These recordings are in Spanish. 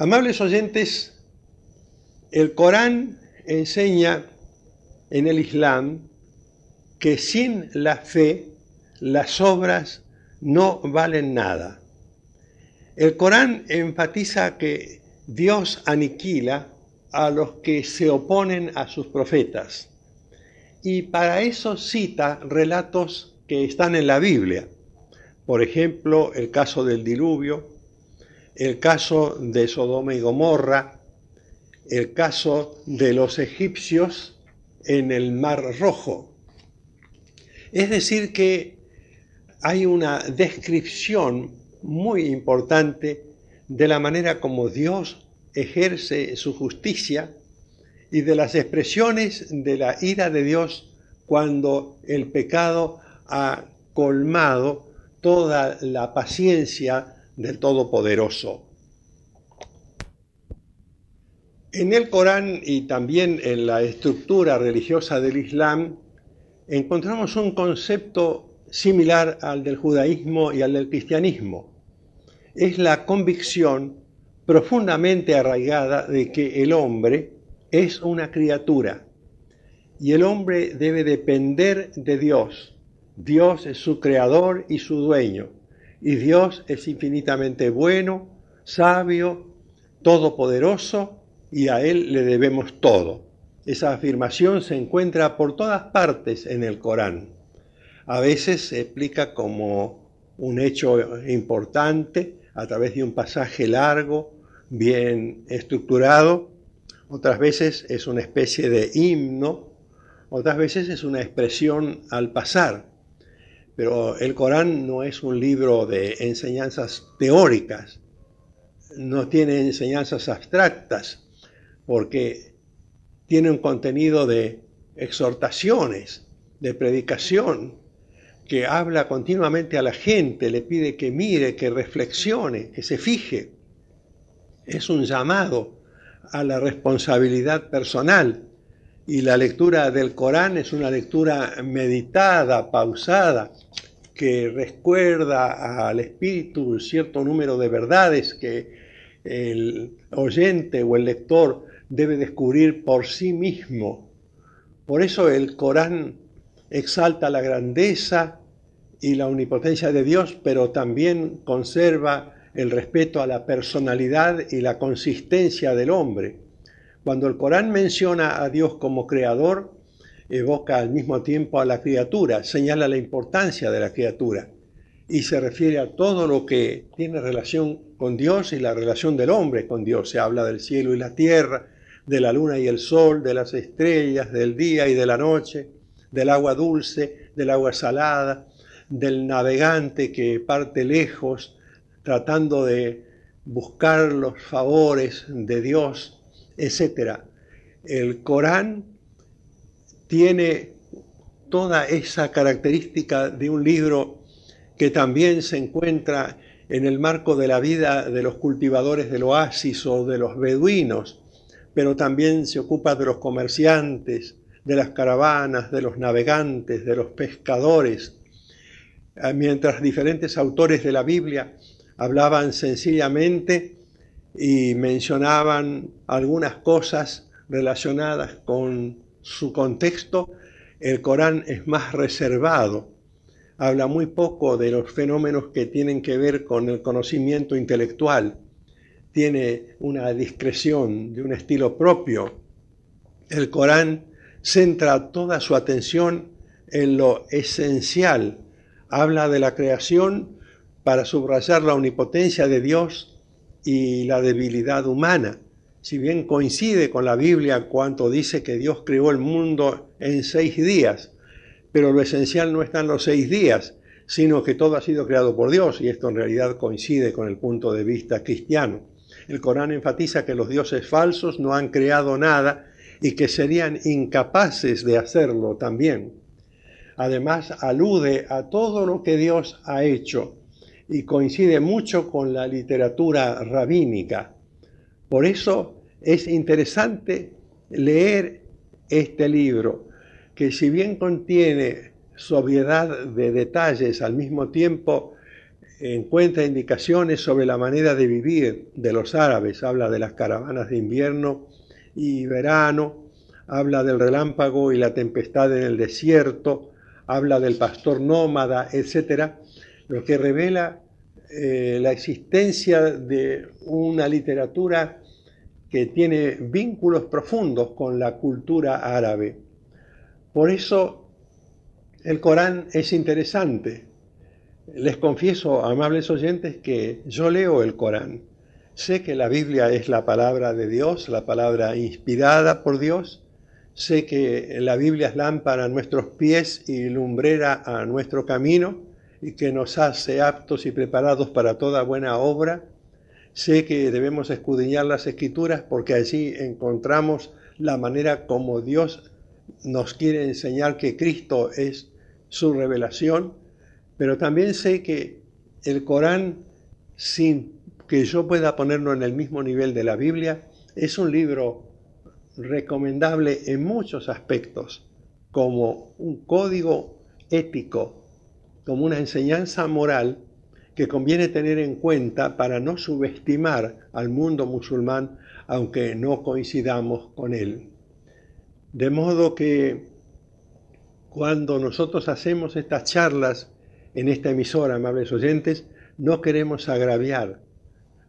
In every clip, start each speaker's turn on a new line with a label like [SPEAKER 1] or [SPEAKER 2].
[SPEAKER 1] Amables oyentes, el Corán enseña en el Islam que sin la fe las obras no valen nada. El Corán enfatiza que Dios aniquila a los que se oponen a sus profetas y para eso cita relatos que están en la Biblia. Por ejemplo, el caso del diluvio, el caso de Sodoma y Gomorra, el caso de los egipcios en el Mar Rojo. Es decir, que hay una descripción muy importante de la manera como Dios ejerce su justicia y de las expresiones de la ira de Dios cuando el pecado ha colmado toda la paciencia del Todopoderoso. En el Corán y también en la estructura religiosa del Islam encontramos un concepto similar al del judaísmo y al del cristianismo. Es la convicción profundamente arraigada de que el hombre es una criatura y el hombre debe depender de Dios. Dios es su creador y su dueño y Dios es infinitamente bueno, sabio, todopoderoso y a Él le debemos todo. Esa afirmación se encuentra por todas partes en el Corán. A veces se explica como un hecho importante a través de un pasaje largo, bien estructurado, otras veces es una especie de himno, otras veces es una expresión al pasar. Pero el Corán no es un libro de enseñanzas teóricas, no tiene enseñanzas abstractas, porque tiene un contenido de exhortaciones, de predicación, que habla continuamente a la gente, le pide que mire, que reflexione, que se fije. Es un llamado a la responsabilidad personal y la lectura del Corán es una lectura meditada, pausada, que recuerda al espíritu cierto número de verdades que el oyente o el lector debe descubrir por sí mismo. Por eso el Corán exalta la grandeza y la omnipotencia de Dios, pero también conserva el respeto a la personalidad y la consistencia del hombre. Cuando el Corán menciona a Dios como creador, evoca al mismo tiempo a la criatura, señala la importancia de la criatura y se refiere a todo lo que tiene relación con Dios y la relación del hombre con Dios. Se habla del cielo y la tierra, de la luna y el sol, de las estrellas, del día y de la noche, del agua dulce, del agua salada, del navegante que parte lejos tratando de buscar los favores de Dios etc. El Corán tiene toda esa característica de un libro que también se encuentra en el marco de la vida de los cultivadores del oasis o de los beduinos, pero también se ocupa de los comerciantes, de las caravanas, de los navegantes, de los pescadores, ah, mientras diferentes autores de la Biblia hablaban sencillamente y mencionaban algunas cosas relacionadas con su contexto, el Corán es más reservado. Habla muy poco de los fenómenos que tienen que ver con el conocimiento intelectual. Tiene una discreción de un estilo propio. El Corán centra toda su atención en lo esencial. Habla de la creación para subrayar la omnipotencia de Dios y la debilidad humana. Si bien coincide con la Biblia cuanto dice que Dios creó el mundo en seis días, pero lo esencial no está en los seis días, sino que todo ha sido creado por Dios, y esto en realidad coincide con el punto de vista cristiano. El Corán enfatiza que los dioses falsos no han creado nada y que serían incapaces de hacerlo también. Además, alude a todo lo que Dios ha hecho y coincide mucho con la literatura rabínica. Por eso es interesante leer este libro, que si bien contiene sobriedad de detalles, al mismo tiempo encuentra indicaciones sobre la manera de vivir de los árabes, habla de las caravanas de invierno y verano, habla del relámpago y la tempestad en el desierto, habla del pastor nómada, etc., lo que revela eh, la existencia de una literatura que tiene vínculos profundos con la cultura árabe. Por eso el Corán es interesante. Les confieso, amables oyentes, que yo leo el Corán. Sé que la Biblia es la palabra de Dios, la palabra inspirada por Dios, Sé que la Biblia es lámpara a nuestros pies y lumbrera a nuestro camino y que nos hace aptos y preparados para toda buena obra. Sé que debemos escudriñar las escrituras porque allí encontramos la manera como Dios nos quiere enseñar que Cristo es su revelación, pero también sé que el Corán, sin que yo pueda ponerlo en el mismo nivel de la Biblia, es un libro recomendable en muchos aspectos, como un código ético, como una enseñanza moral que conviene tener en cuenta para no subestimar al mundo musulmán aunque no coincidamos con él. De modo que cuando nosotros hacemos estas charlas en esta emisora, amables oyentes, no queremos agraviar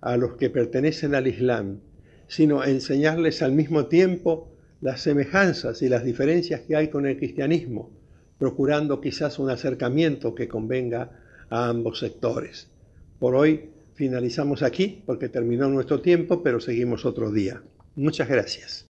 [SPEAKER 1] a los que pertenecen al Islam, sino enseñarles al mismo tiempo las semejanzas y las diferencias que hay con el cristianismo, procurando quizás un acercamiento que convenga a ambos sectores. Por hoy finalizamos aquí porque terminó nuestro tiempo, pero seguimos otro día. Muchas gracias.